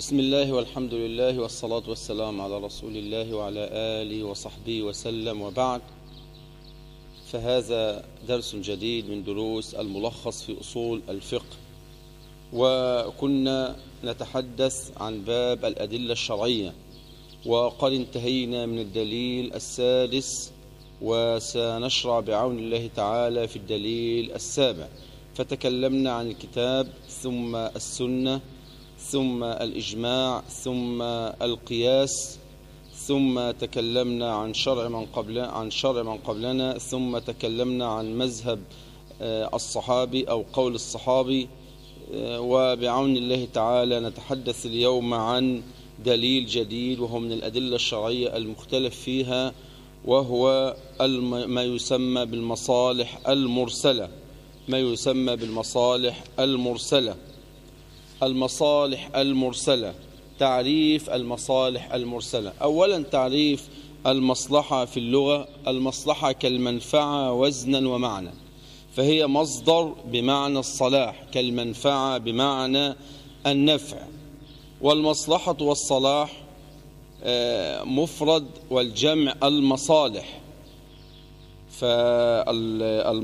بسم الله والحمد لله والصلاة والسلام على رسول الله وعلى آله وصحبه وسلم وبعد. فهذا درس جديد من دروس الملخص في أصول الفقه. وكنا نتحدث عن باب الأدلة الشرعية. وقد انتهينا من الدليل السادس وسنشرع بعون الله تعالى في الدليل السابع. فتكلمنا عن الكتاب ثم السنة ثم الإجماع ثم القياس ثم تكلمنا عن شرع من قبل عن شرع من قبلنا ثم تكلمنا عن مذهب الصحابي أو قول الصحابي وبعون الله تعالى نتحدث اليوم عن دليل جديد وهو من الأدلة الشرعية المختلف فيها وهو ما يسمى بالمصالح المرسلة. ما يسمى بالمصالح المرسلة. المصالح المرسلة. تعريف المصالح المرسلة. أولا تعريف المصلحة في اللغة المصلحة كالمنفعة وزنا ومعنى. فهي مصدر بمعنى الصلاح كالمنفعة بمعنى النفع. والمصلحة والصلاح مفرد والجمع المصالح. فالمصلحة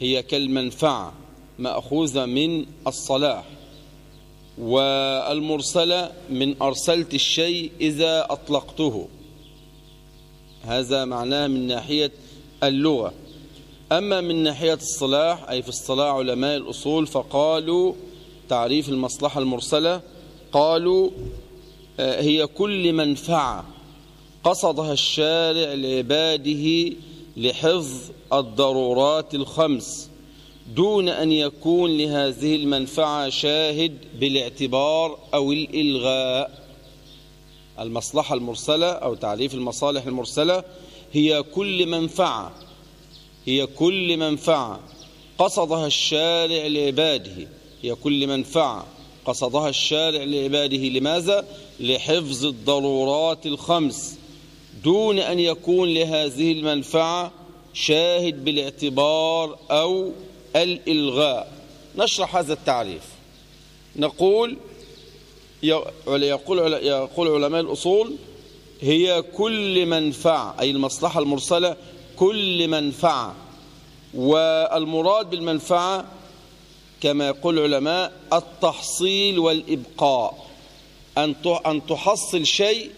هي كالمنفعة. مأخوذة من الصلاح والمرسلة من أرسلت الشيء إذا أطلقته. هذا معناه من ناحية اللغة. أما من ناحية الصلاح أي في الصلاح علماء الأصول فقالوا تعريف المصلحة المرسلة قالوا هي كل منفعة قصدها الشارع لعباده لحفظ الضرورات الخمس. دون أن يكون لهذه المنفعة شاهد بالاعتبار أو الإلغاء. المصلحة المرسلة أو تعريف المصالح المرسلة هي كل منفعة هي كل منفعة. قصدها الشارع لعباده هي كل منفعة. قصدها الشارع لعباده لماذا؟ لحفظ الضرورات الخمس. دون أن يكون لهذه المنفعة شاهد بالاعتبار أو الإلغاء. نشرح هذا التعريف. نقول يقول, يقول علماء الأصول هي كل منفعة أي المصلحة المرسلة كل منفعة والمراد بالمنفعة كما يقول العلماء التحصيل والإبقاء. أن تحصل شيء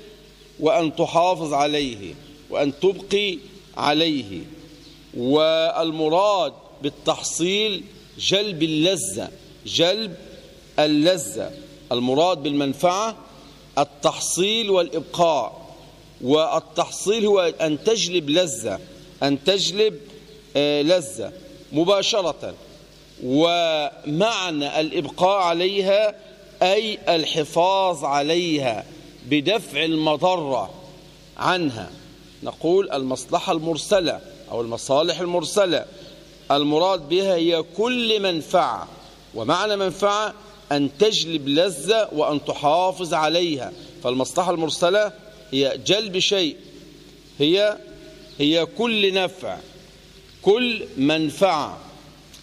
وأن تحافظ عليه وأن تبقي عليه. والمراد بالتحصيل جلب اللذة جلب اللذة. المراد بالمنفعة التحصيل والإبقاء والتحصيل هو أن تجلب لذة أن تجلب لذة مباشرة. ومعنى الإبقاء عليها أي الحفاظ عليها بدفع المضرة عنها. نقول المصلحة المرسلة أو المصالح المرسلة. المراد بها هي كل منفعة. ومعنى منفعة أن تجلب لذة وأن تحافظ عليها. فالمصلحة المرسلة هي جلب شيء. هي هي كل نفع كل منفعة.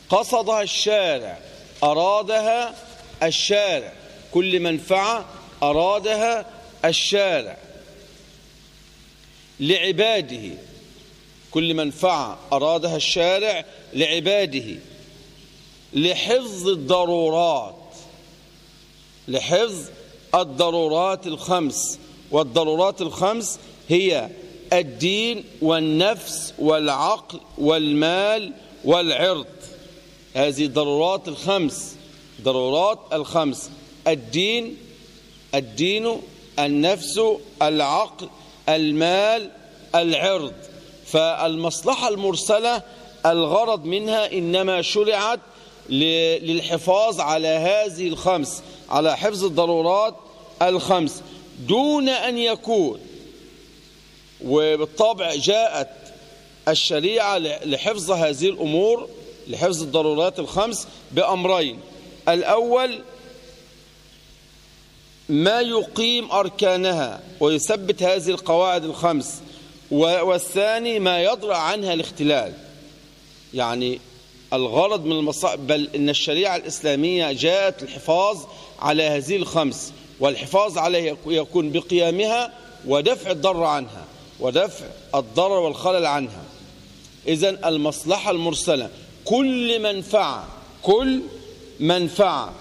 قصدها الشارع أرادها الشارع. كل منفعة أرادها الشارع. لعباده. كل منفعة أرادها الشارع لعباده لحفظ الضرورات لحفظ الضرورات الخمس. والضرورات الخمس هي الدين والنفس والعقل والمال والعرض. هذه الضرورات الخمس ضرورات الخمس. الدين الدين النفس العقل المال العرض. فالمصلحة المرسلة الغرض منها إنما شرعت للحفاظ على هذه الخمس على حفظ الضرورات الخمس. دون أن يكون وبالطبع جاءت الشريعة لحفظ هذه الأمور لحفظ الضرورات الخمس بأمرين. الأول ما يقيم أركانها ويثبت هذه القواعد الخمس. والثاني ما يضرع عنها الاختلال. يعني الغرض من المصالح بل إن الشريعة الإسلامية جاءت الحفاظ على هذه الخمس والحفاظ عليها يكون بقيامها ودفع الضر عنها ودفع الضرر والخلل عنها. إذا المصلحة المرسلة كل منفعة كل منفعة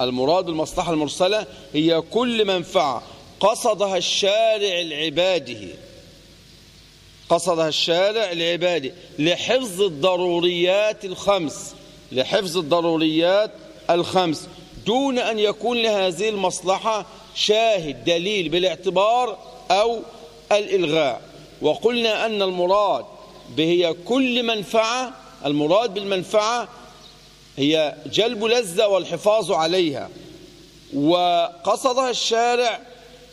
المراد المصلحة المرسلة هي كل منفعة قصدها الشارع لعباده. قصدها الشارع لعباده لحفظ الضروريات الخمس لحفظ الضروريات الخمس. دون أن يكون لهذه المصلحة شاهد دليل بالاعتبار أو الإلغاء. وقلنا أن المراد بهي كل منفعة المراد بالمنفعة هي جلب لذة والحفاظ عليها. وقصدها الشارع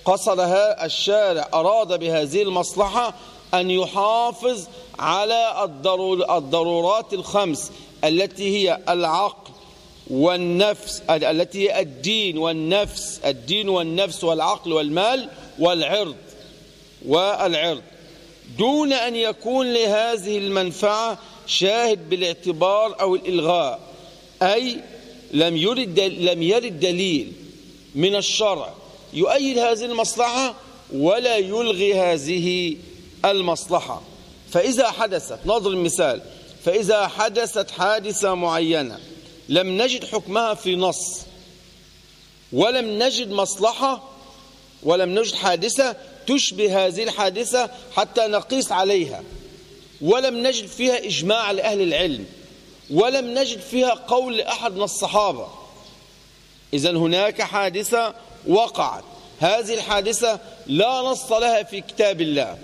قصدها الشارع أراد بهذه المصلحة أن يحافظ على الضرورات الخمس التي هي العقل والنفس التي هي الدين والنفس الدين والنفس والعقل والمال والعرض والعرض. دون أن يكون لهذه المنفعة شاهد بالاعتبار أو الإلغاء أي لم يرد لم يرد دليل من الشرع يؤيد هذه المصلحة ولا يلغي هذه المصلحة. فإذا حدثت نظر المثال فإذا حدثت حادثة معينة لم نجد حكمها في نص ولم نجد مصلحة ولم نجد حادثة تشبه هذه الحادثة حتى نقيس عليها. ولم نجد فيها إجماع لأهل العلم ولم نجد فيها قول لأحد من الصحابة. إذا هناك حادثة وقعت. هذه الحادثة لا نص لها في كتاب الله.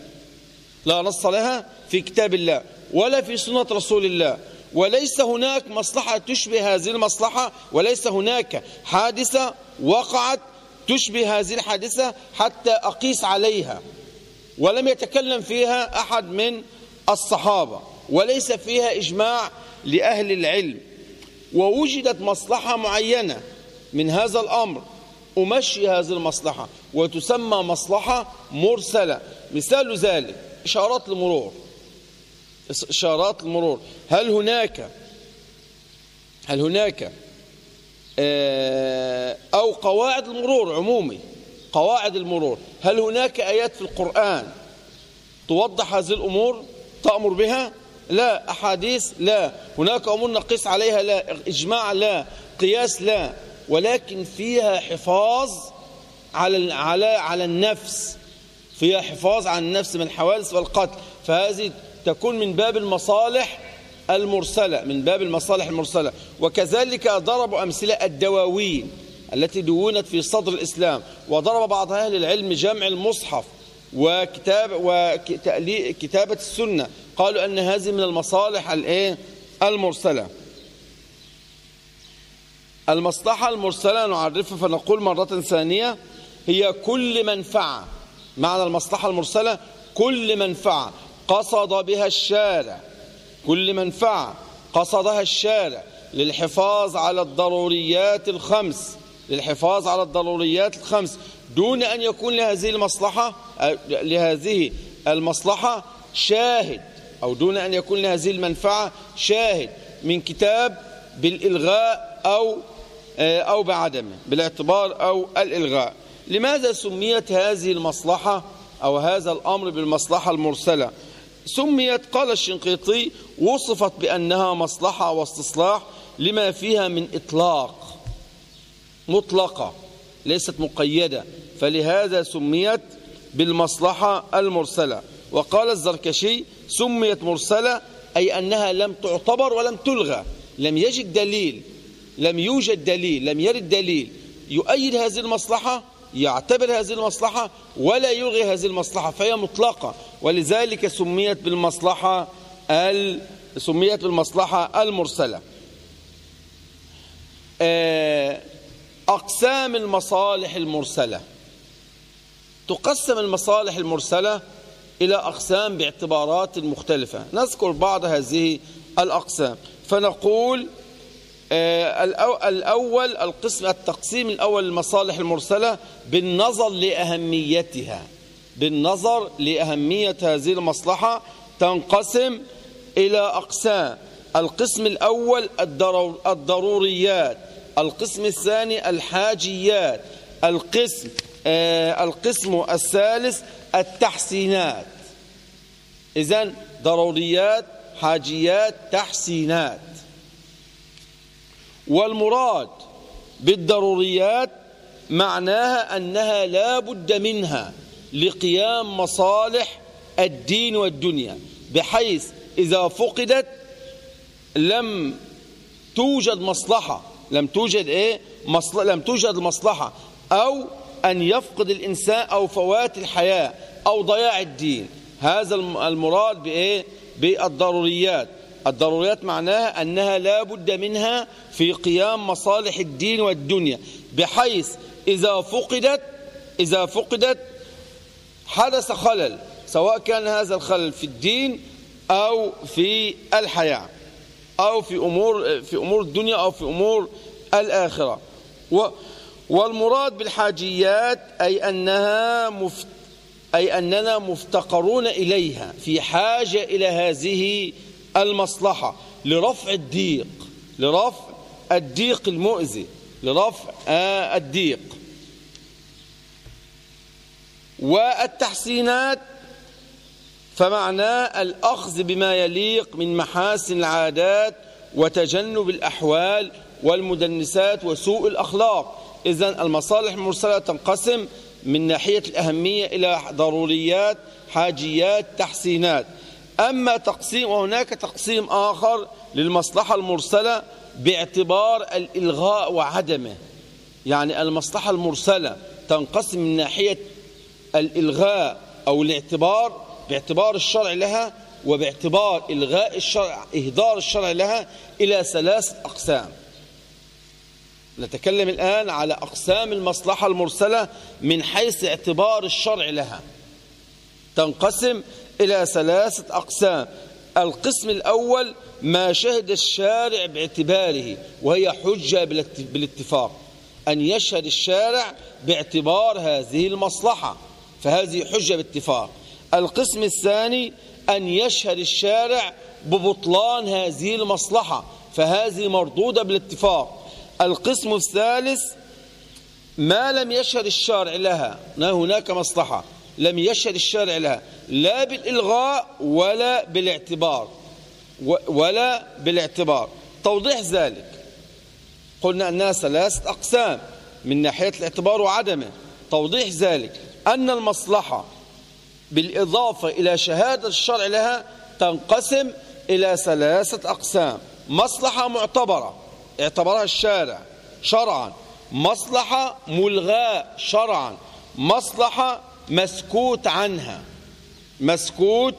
لا نص لها في كتاب الله ولا في سنة رسول الله. وليس هناك مصلحة تشبه هذه المصلحة وليس هناك حادثة وقعت تشبه هذه الحادثة حتى أقيس عليها. ولم يتكلم فيها أحد من الصحابة. وليس فيها إجماع لأهل العلم. ووجدت مصلحة معينة من هذا الأمر. أمشي هذه المصلحة. وتسمى مصلحة مرسلة. مثال ذلك إشارات المرور إشارات المرور هل هناك هل هناك آه، أو قواعد المرور عمومي؟ قواعد المرور. هل هناك آيات في القرآن توضح هذه الأمور؟ تأمر بها؟ لا. أحاديث؟ لا. هناك أمور نقيس عليها؟ لا. إجماع؟ لا. قياس؟ لا. ولكن فيها حفاظ على على على النفس. فيها حفاظ على النفس من الحوادث والقتل. فهذه تكون من باب المصالح المرسلة من باب المصالح المرسلة. وكذلك ضربوا أمثلة الدواوين التي دونت في صدر الإسلام. وضرب بعض أهل العلم جمع المصحف وكتاب وكتابة السنة. قالوا أن هذه من المصالح الإيه؟ المرسلة. المصلحة المرسلة نعرفها فنقول مرة ثانية هي كل منفعة معنى المصلحة المرسلة كل منفعة. قصد بها الشارع. كل منفعة. قصدها الشارع. للحفاظ على الضروريات الخمس. للحفاظ على الضروريات الخمس. دون أن يكون لهذه المصلحة لهذه المصلحة شاهد. أو دون أن يكون لهذه المنفعة شاهد. من كتاب بالإلغاء أو أو بعدمه بالاعتبار أو الإلغاء. لماذا سميت هذه المصلحة أو هذا الأمر بالمصلحة المرسلة؟ سميت قال الشنقيطي وصفت بأنها مصلحة واستصلاح لما فيها من إطلاق مطلقة ليست مقيدة. فلهذا سميت بالمصلحة المرسلة. وقال الزركشي سميت مرسلة أي أنها لم تعتبر ولم تلغى لم يجد دليل لم يوجد دليل لم يرد دليل يؤيد هذه المصلحة؟ يعتبر هذه المصلحة ولا يلغي هذه المصلحة فهي مطلقة. ولذلك سميت بالمصلحة سميت بالمصلحة المرسلة. آه، أقسام المصالح المرسلة. تقسم المصالح المرسلة إلى أقسام باعتبارات مختلفة. نذكر بعض هذه الأقسام. فنقول الأول القسم التقسيم الأول للمصالح المرسلة بالنظر لأهميتها. بالنظر لأهمية هذه المصلحة تنقسم إلى أقسام. القسم الأول الضروريات. القسم الثاني الحاجيات. القسم آه القسم الثالث التحسينات. إذن ضروريات حاجيات تحسينات. والمراد بالضروريات معناها أنها لا بد منها لقيام مصالح الدين والدنيا بحيث إذا فقدت لم توجد مصلحة. لم توجد إيه؟ مصل... لم توجد مصلحة. أو أن يفقد الإنسان أو فوات الحياة أو ضياع الدين. هذا المراد بإيه؟ بالضروريات. الضروريات معناها أنها لا بد منها في قيام مصالح الدين والدنيا بحيث إذا فقدت إذا فقدت حدث خلل سواء كان هذا الخلل في الدين أو في الحياة أو في أمور في أمور الدنيا أو في أمور الآخرة. والمراد بالحاجيات أي أنها مفت أي أننا مفتقرون إليها في حاجة إلى هذه المصلحة لرفع الضيق لرفع الضيق المؤذي لرفع الضيق. والتحسينات فمعناه الأخذ بما يليق من محاسن العادات وتجنب الأحوال والمدنسات وسوء الأخلاق. إذن المصالح المرسلة تنقسم من ناحية الأهمية إلى ضروريات حاجيات تحسينات. أما تقسيم وهناك تقسيم آخر للمصلحة المرسلة باعتبار الإلغاء وعدمه. يعني المصلحة المرسلة تنقسم من ناحية الإلغاء أو الاعتبار باعتبار الشرع لها وباعتبار إلغاء الشرع إهدار الشرع لها إلى ثلاث أقسام. نتكلم الآن على أقسام المصلحة المرسلة من حيث اعتبار الشرع لها. تنقسم إلى ثلاثة أقسام. القسم الأول ما شهد الشارع باعتباره وهي حجة بالاتفاق أن يشهد الشارع باعتبار هذه المصلحة فهذه حجة باتفاق. القسم الثاني أن يشهد الشارع ببطلان هذه المصلحة فهذه مردودة بالاتفاق. القسم الثالث ما لم يشهد الشارع لها هناك مصلحة. لم يشهد الشارع لها لا بالإلغاء ولا بالاعتبار ولا بالاعتبار. توضيح ذلك. قلنا أنها ثلاثة أقسام من ناحية الاعتبار وعدمه. توضيح ذلك. أن المصلحة بالإضافة إلى شهادة الشرع لها تنقسم إلى ثلاثة أقسام. مصلحة معتبرة اعتبرها الشارع شرعا. مصلحة ملغاة شرعا. مصلحة مسكوت عنها مسكوت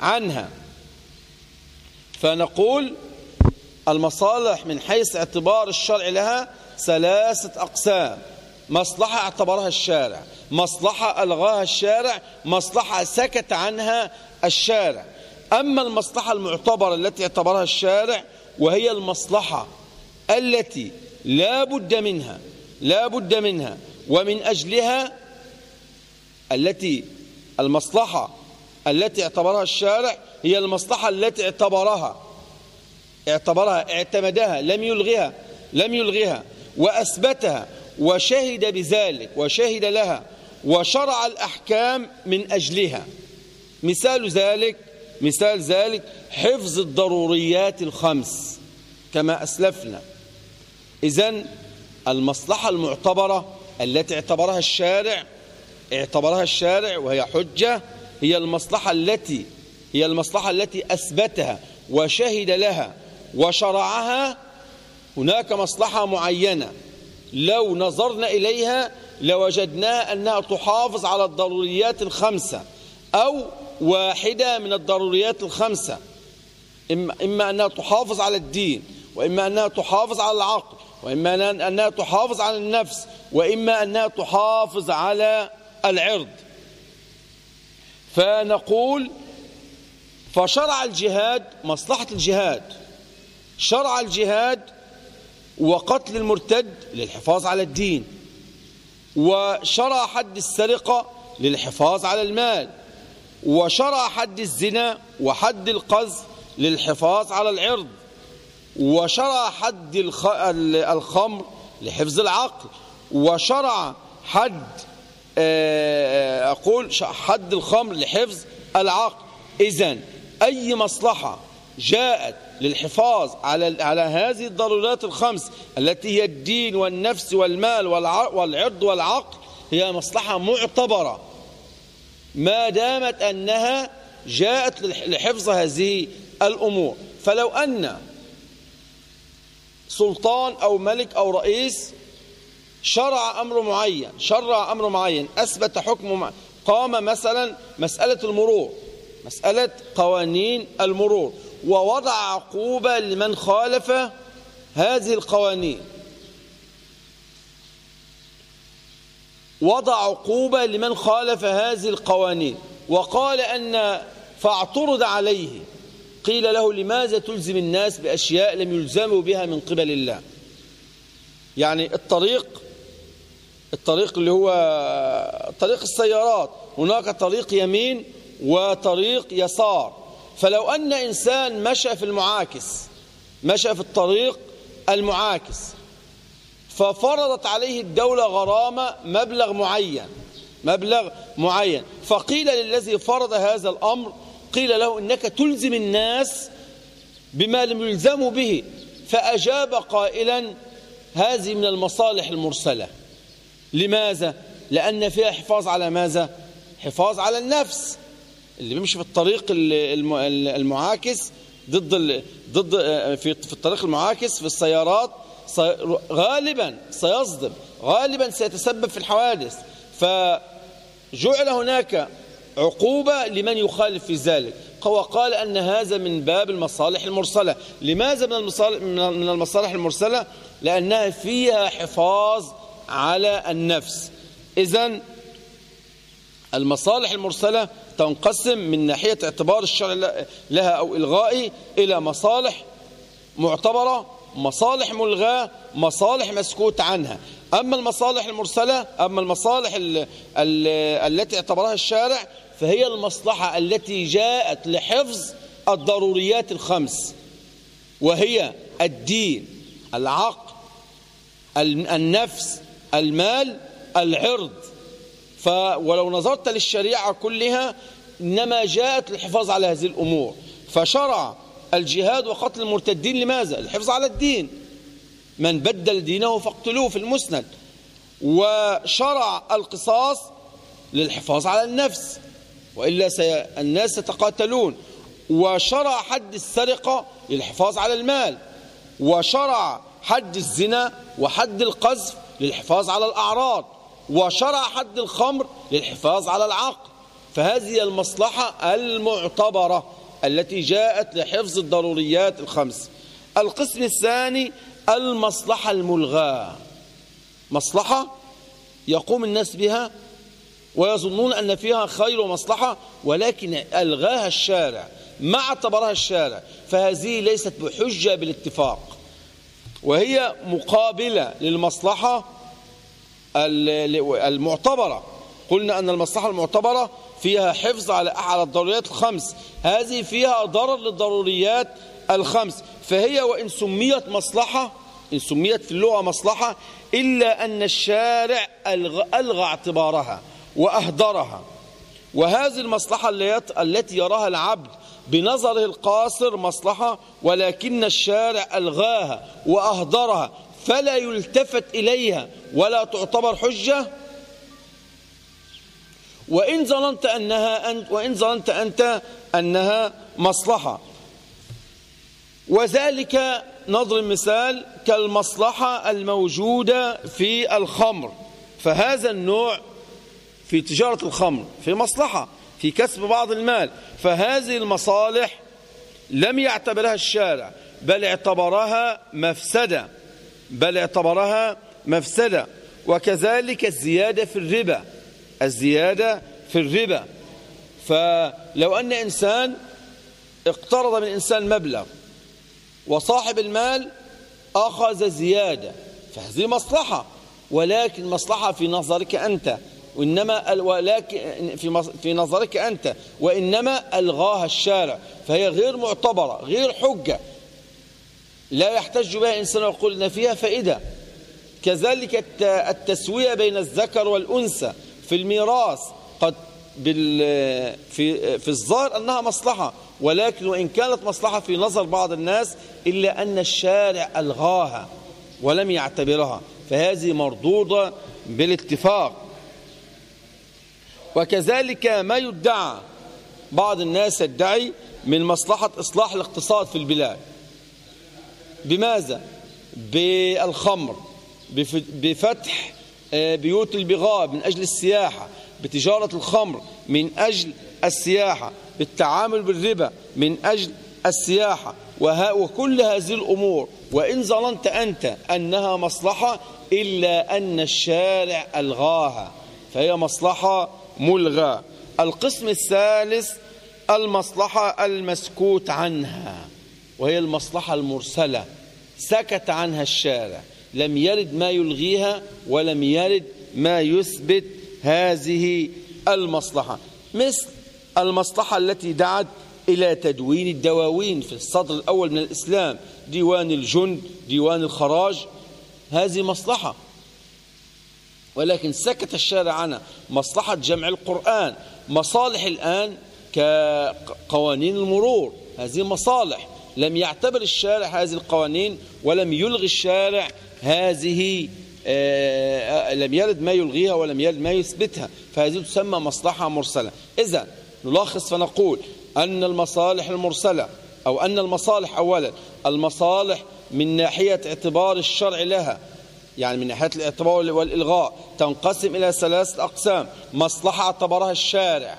عنها. فنقول المصالح من حيث اعتبار الشرع لها ثلاثة أقسام مصلحة اعتبرها الشارع مصلحة ألغاها الشارع مصلحة سكت عنها الشارع. أما المصلحة المعتبرة التي اعتبرها الشارع وهي المصلحة التي لا بد منها لا بد منها ومن أجلها التي المصلحة التي اعتبرها الشارع هي المصلحة التي اعتبرها. اعتبرها اعتمدها لم يلغيها لم يلغيها وأثبتها وشهد بذلك وشهد لها وشرع الأحكام من أجلها. مثال ذلك مثال ذلك حفظ الضروريات الخمس كما أسلفنا. إذن المصلحة المعتبرة التي اعتبرها الشارع اعتبرها الشارع وهي حجة هي المصلحة التي هي المصلحة التي أثبتها وشهد لها وشرعها هناك مصلحة معينة. لو نظرنا إليها لوجدناها أنها تحافظ على الضروريات الخمسة أو واحدة من الضروريات الخمسة. إما أنها تحافظ على الدين وإما أنها تحافظ على العقل وإما أنها تحافظ على النفس وإما أنها تحافظ على العرض. فنقول فشرع الجهاد مصلحة الجهاد. شرع الجهاد وقتل المرتد للحفاظ على الدين. وشرع حد السرقة للحفاظ على المال. وشرع حد الزنا وحد القذف للحفاظ على العرض. وشرع حد الخمر لحفظ العقل. وشرع حد أقول حد الخمر لحفظ العقل. إذن أي مصلحة جاءت للحفاظ على على هذه الضرورات الخمس التي هي الدين والنفس والمال والعرض والعقل هي مصلحة معتبرة. ما دامت أنها جاءت لحفظ هذه الأمور. فلو أن سلطان أو ملك أو رئيس شرع أمر معين شرع أمر معين أثبت حكم قام مثلا مسألة المرور مسألة قوانين المرور ووضع عقوبة لمن خالف هذه القوانين. وضع عقوبة لمن خالف هذه القوانين وقال أن فاعترض عليه. قيل له لماذا تلزم الناس بأشياء لم يلزموا بها من قبل الله؟ يعني الطريق الطريق اللي هو طريق السيارات. هناك طريق يمين وطريق يسار. فلو أن إنسان مشى في المعاكس مشى في الطريق المعاكس ففرضت عليه الدولة غرامة مبلغ معين مبلغ معين. فقيل للذي فرض هذا الأمر قيل له إنك تلزم الناس بما لم يلزموا به. فأجاب قائلا هذه من المصالح المرسلة. لماذا؟ لأن فيها حفاظ على ماذا؟ حفاظ على النفس. اللي بيمشي في الطريق المعاكس ضد ضد في في الطريق المعاكس في السيارات غالبا سيصدم غالبا سيتسبب في الحوادث. فجعل هناك عقوبة لمن يخالف في ذلك. وقال أن هذا من باب المصالح المرسلة. لماذا من المصالح, من المصالح المرسلة؟ لأنها فيها حفاظ على النفس. إذا المصالح المرسلة تنقسم من ناحية اعتبار الشرع لها أو إلغائه إلى مصالح معتبرة مصالح ملغاة مصالح مسكوت عنها. أما المصالح المرسلة أما المصالح ال ال التي اعتبرها الشارع فهي المصلحة التي جاءت لحفظ الضروريات الخمس وهي الدين العقل النفس المال العرض. ولو نظرت للشريعة كلها إنما جاءت للحفاظ على هذه الأمور. فشرع الجهاد وقتل المرتدين لماذا؟ الحفظ على الدين. من بدل دينه فاقتلوه في المسند. وشرع القصاص للحفاظ على النفس. وإلا سي... الناس يتقاتلون. وشرع حد السرقة للحفاظ على المال. وشرع حد الزنا وحد القذف للحفاظ على الأعراض وشرع حد الخمر للحفاظ على العقل. فهذه المصلحة المعتبرة التي جاءت لحفظ الضروريات الخمس. القسم الثاني المصلحة الملغاة. مصلحة يقوم الناس بها ويظنون أن فيها خير ومصلحة ولكن ألغاها الشارع ما اعتبرها الشارع. فهذه ليست بحجة بالاتفاق. وهي مقابلة للمصلحة المعتبرة. قلنا أن المصلحة المعتبرة فيها حفظ على الضروريات الخمس. هذه فيها ضرر للضروريات الخمس. فهي وإن سميت مصلحة إن سميت في اللغة مصلحة إلا أن الشارع ألغى اعتبارها وأهدرها. وهذه المصلحة التي يراها العبد بنظره القاصر مصلحة ولكن الشارع ألغاها وأهدرها فلا يلتفت إليها ولا تعتبر حجة. وإن ظننت أنها أنت وإن ظننت أنت أنها مصلحة. وذلك نضرب مثال كالمصلحة الموجودة في الخمر. فهذا النوع في تجارة الخمر في مصلحة. في كسب بعض المال فهذه المصالح لم يعتبرها الشارع بل اعتبرها مفسدة بل اعتبرها مفسدة وكذلك الزيادة في الربا الزيادة في الربا. فلو أن إنسان اقترض من إنسان مبلغ وصاحب المال أخذ زيادة فهذه مصلحة ولكن مصلحة في نظرك أنت. وإنما ولكن في في نظرك أنت وإنما ألغاها الشارع فهي غير معتبرة غير حجة. لا يحتج بها إنسان ويقول إن فيها فائدة. كذلك التسوية بين الذكر والأنثى في الميراث قد في في الظاهر أنها مصلحة ولكن وإن كانت مصلحة في نظر بعض الناس إلا أن الشارع ألغاها ولم يعتبرها. فهذه مردودة بالاتفاق. وكذلك ما يدعى بعض الناس يدعي من مصلحة إصلاح الاقتصاد في البلاد. بماذا؟ بالخمر بفتح آه، بيوت البغاء من أجل السياحة بتجارة الخمر من أجل السياحة بالتعامل بالربا من أجل السياحة. وكل هذه الأمور وإن ظننت أنت أنها مصلحة إلا أن الشارع ألغاها. فهي مصلحة ملغى القسم الثالث المصلحة المسكوت عنها وهي المصلحة المرسلة سكت عنها الشارع لم يرد ما يلغيها ولم يرد ما يثبت هذه المصلحة مثل المصلحة التي دعت إلى تدوين الدواوين في الصدر الأول من الإسلام ديوان الجند ديوان الخراج هذه مصلحة. ولكن سكت الشارع عنها. مصلحة جمع القرآن. مصالح الآن كقوانين المرور. هذه مصالح. لم يعتبر الشارع هذه القوانين ولم يلغي الشارع هذه آه لم يرد ما يلغيها ولم يرد ما يثبتها. فهذه تسمى مصلحة مرسلة. إذا نلخص فنقول أن المصالح المرسلة أو أن المصالح أولا المصالح من ناحية اعتبار الشرع لها يعني من ناحية الاعتبار والإلغاء تنقسم إلى ثلاثة أقسام مصلحة اعتبرها الشارع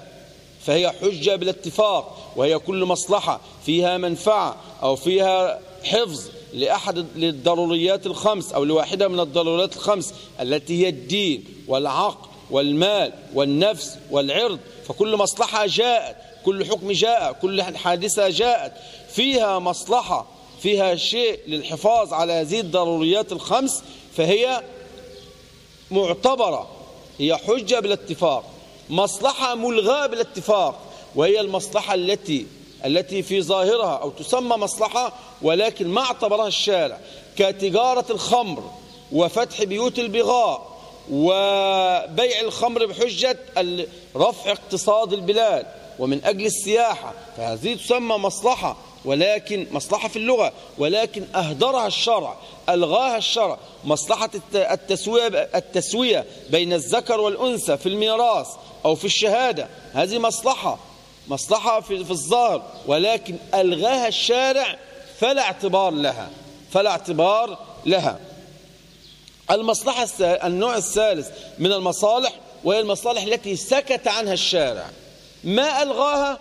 فهي حجة بالاتفاق وهي كل مصلحة فيها منفعة أو فيها حفظ لأحد للضروريات الخمس أو لواحدة من الضروريات الخمس التي هي الدين والعقل والمال والنفس والعرض فكل مصلحة جاءت كل حكم جاء كل حادثة جاءت فيها مصلحة فيها شيء للحفاظ على هذه الضروريات الخمس فهي معتبرة هي حجة بالاتفاق مصلحة ملغاة بالاتفاق وهي المصلحة التي التي في ظاهرها أو تسمى مصلحة ولكن ما اعتبرها الشارع. كتجارة الخمر وفتح بيوت البغاء وبيع الخمر بحجة رفع اقتصاد البلاد ومن أجل السياحة فهذه تسمى مصلحة. ولكن مصلحة في اللغة ولكن أهدرها الشرع ألغاها الشرع. مصلحة التسوية, التسوية بين الذكر والأنثى في الميراث أو في الشهادة هذه مصلحة. مصلحة في, في الظاهر ولكن ألغاها الشارع فلا اعتبار لها فلا اعتبار لها. المصلحة النوع الثالث من المصالح وهي المصالح التي سكت عنها الشارع. ما ألغاها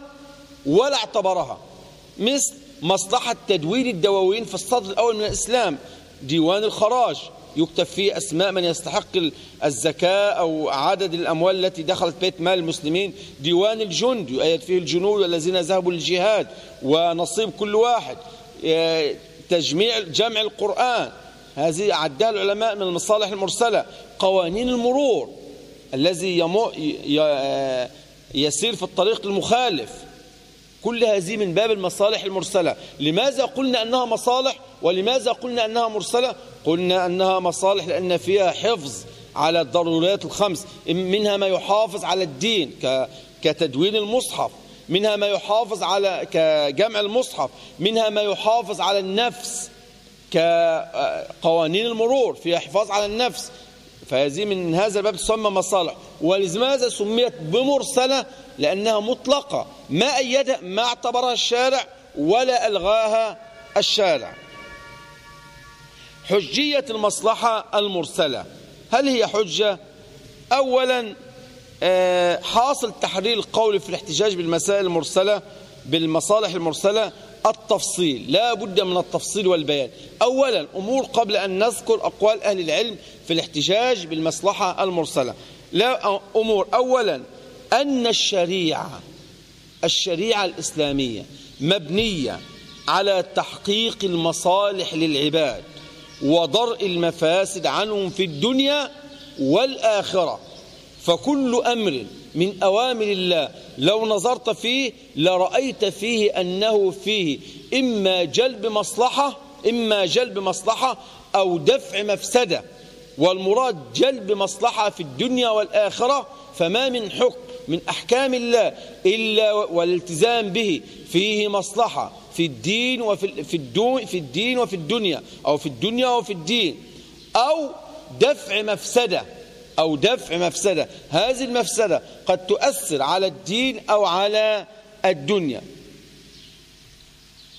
ولا اعتبرها. مثل مصلحة تدوين الدواوين في الصدر الأول من الإسلام. ديوان الخراج. يكتب فيه أسماء من يستحق الزكاة أو عدد الأموال التي دخلت بيت مال المسلمين. ديوان الجند. يؤيد فيه الجنود الذين ذهبوا للجهاد. ونصيب كل واحد. تجميع جمع القرآن. هذه عدها العلماء من المصالح المرسلة. قوانين المرور. الذي يسير في الطريق المخالف. كل هذه من باب المصالح المرسلة. لماذا قلنا أنها مصالح ولماذا قلنا أنها مرسلة؟ قلنا أنها مصالح لأن فيها حفظ على الضروريات الخمس. منها ما يحافظ على الدين كتدوين المصحف منها ما يحافظ على كجمع المصحف منها ما يحافظ على النفس كقوانين المرور فيها حفاظ على النفس. فهذه من هذا الباب تسمى مصالح. ولماذا سميت بمرسلة؟ لأنها مطلقة. ما أيدها ما اعتبرها الشارع ولا ألغاها الشارع. حجية المصلحة المرسلة. هل هي حجة؟ أولا آه، حاصل تحرير القول في الاحتجاج بالمسائل المرسلة بالمصالح المرسلة التفصيل. لا بد من التفصيل والبيان. أولا أمور قبل أن نذكر أقوال أهل العلم في الاحتجاج بالمصلحة المرسلة. لا أمور. أولا أن الشريعة الشريعة الإسلامية مبنية على تحقيق المصالح للعباد ودرء المفاسد عنهم في الدنيا والآخرة. فكل أمر من أوامر الله لو نظرت فيه لرأيت فيه أنه فيه إما جلب مصلحة إما جلب مصلحة أو دفع مفسدة. والمراد جلب مصلحة في الدنيا والآخرة فما من حكم. من أحكام الله إلا والالتزام به فيه مصلحة في الدين وفي في في الدين وفي الدنيا أو في الدنيا وفي الدين. أو دفع مفسدة أو دفع مفسدة. هذه المفسدة قد تؤثر على الدين أو على الدنيا.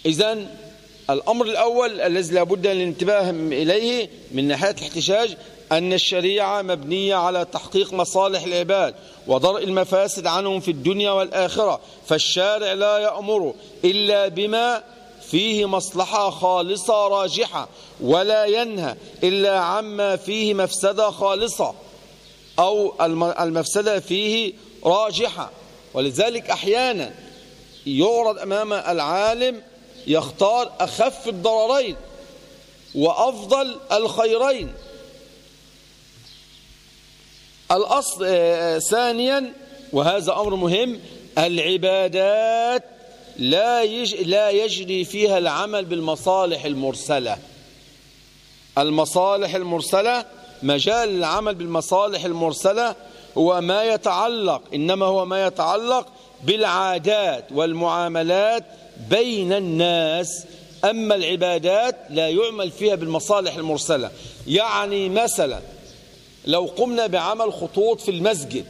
إذن الأمر الأول الذي لابد من الانتباه إليه من ناحية الاحتجاج أن الشريعة مبنية على تحقيق مصالح العباد وضرء المفاسد عنهم في الدنيا والآخرة فالشارع لا يأمر إلا بما فيه مصلحة خالصة راجحة ولا ينهى إلا عما فيه مفسدة خالصة أو المفسدة فيه راجحة. ولذلك أحيانا يعرض أمام العالم يختار أخف الضررين وأفضل الخيرين. الأصل آه، ثانيا وهذا أمر مهم العبادات لا لا يجري فيها العمل بالمصالح المرسلة. المصالح المرسلة مجال العمل بالمصالح المرسلة هو ما يتعلق إنما هو ما يتعلق بالعادات والمعاملات بين الناس. أما العبادات لا يعمل فيها بالمصالح المرسلة. يعني مثلا لو قمنا بعمل خطوط في المسجد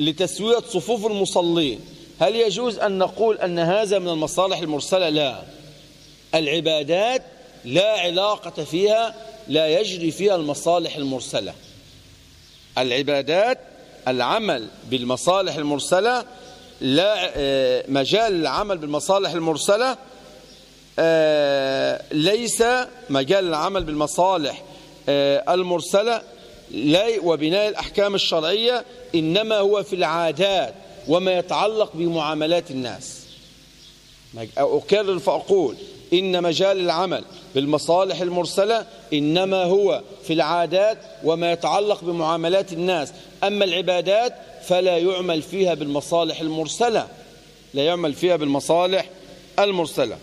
لتسوية صفوف المصلين هل يجوز أن نقول أن هذا من المصالح المرسلة؟ لا. العبادات لا علاقة فيها لا يجري فيها المصالح المرسلة. العبادات العمل بالمصالح المرسلة لا آه، مجال العمل بالمصالح المرسلة آه، ليس مجال العمل بالمصالح. آه، المرسلة وبناء الأحكام الشرعية إنما هو في العادات وما يتعلق بمعاملات الناس. أكرر فأقول إن مجال العمل بالمصالح المرسلة إنما هو في العادات وما يتعلق بمعاملات الناس. أما العبادات فلا يعمل فيها بالمصالح المرسلة لا يعمل فيها بالمصالح المرسلة.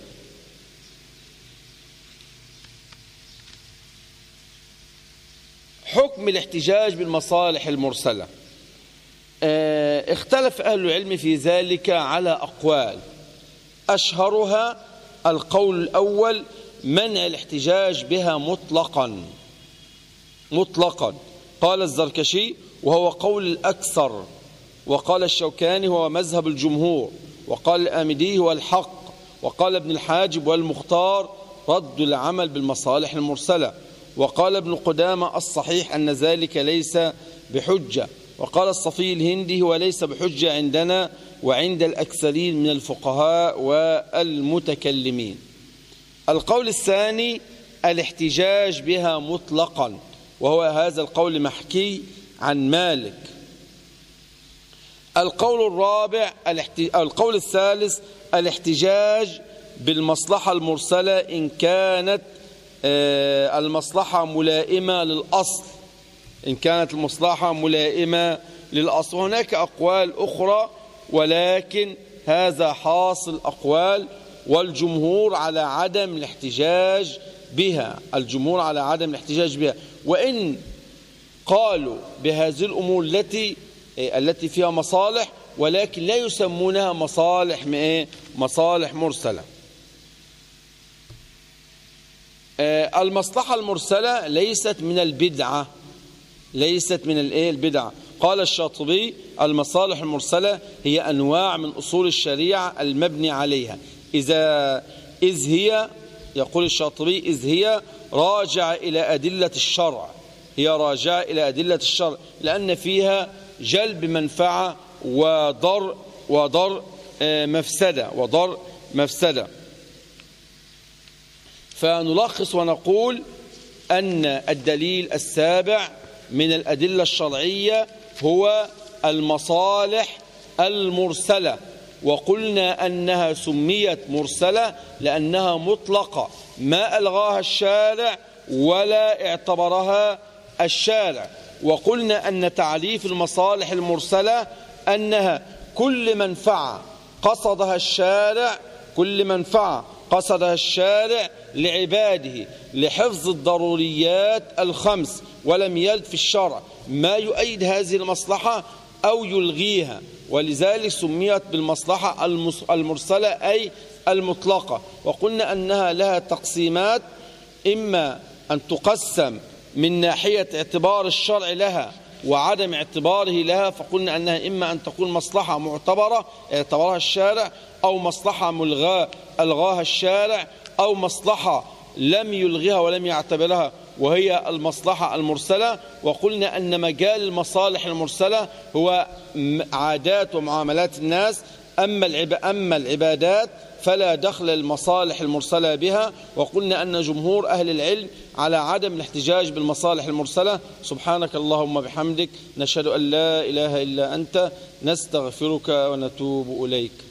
حكم الاحتجاج بالمصالح المرسلة. آه، اختلف أهل العلم في ذلك على أقوال. أشهرها القول الأول منع الاحتجاج بها مطلقا. مطلقا. قال الزركشي وهو قول الأكثر. وقال الشوكاني هو مذهب الجمهور. وقال الآمدي هو الحق. وقال ابن الحاجب والمختار رد العمل بالمصالح المرسلة. وقال ابن قدامة الصحيح أن ذلك ليس بحجة. وقال الصفي الهندي هو ليس بحجة عندنا وعند الأكثرين من الفقهاء والمتكلمين. القول الثاني الاحتجاج بها مطلقا وهو هذا القول محكي عن مالك. القول الرابع القول الثالث الاحتجاج بالمصلحة المرسلة إن كانت المصلحة ملائمة للأصل. إن كانت المصلحة ملائمة للأصل. هناك أقوال أخرى ولكن هذا حاصل أقوال والجمهور على عدم الاحتجاج بها. الجمهور على عدم الاحتجاج بها. وإن قالوا بهذه الأمور التي التي فيها مصالح ولكن لا يسمونها مصالح مصالح مرسلة آه، المصلحة المرسلة ليست من البدعة ليست من الإيه؟ البدعة. قال الشاطبي المصالح المرسلة هي أنواع من أصول الشريعة المبني عليها. إذا إذ هي يقول الشاطبي إذ هي راجع إلى أدلة الشرع. هي راجعة إلى أدلة الشرع لأن فيها جلب منفعة وضر وضر آه، مفسدة وضر مفسدة. فنلخص ونقول أن الدليل السابع من الأدلة الشرعية هو المصالح المرسلة. وقلنا أنها سميت مرسلة لأنها مطلقة. ما ألغاها الشارع ولا اعتبرها الشارع. وقلنا أن تعريف المصالح المرسلة أنها كل منفعة قصدها الشارع كل منفعة قصدها الشارع لعباده لحفظ الضروريات الخمس ولم يلد في الشرع ما يؤيد هذه المصلحة أو يلغيها ولذلك سميت بالمصلحة المرسلة أي المطلقة. وقلنا أنها لها تقسيمات إما أن تقسم من ناحية اعتبار الشرع لها وعدم اعتباره لها فقلنا أنها إما أن تكون مصلحة معتبرة اعتبرها الشارع أو مصلحة ملغاة ألغاها الشارع أو مصلحة لم يلغيها ولم يعتبرها وهي المصلحة المرسلة. وقلنا أن مجال المصالح المرسلة هو عادات ومعاملات الناس. أما العبادات فلا دخل المصالح المرسلة بها. وقلنا أن جمهور أهل العلم على عدم الاحتجاج بالمصالح المرسلة. سبحانك اللهم بحمدك. نشهد أن لا إله إلا أنت. نستغفرك ونتوب إليك.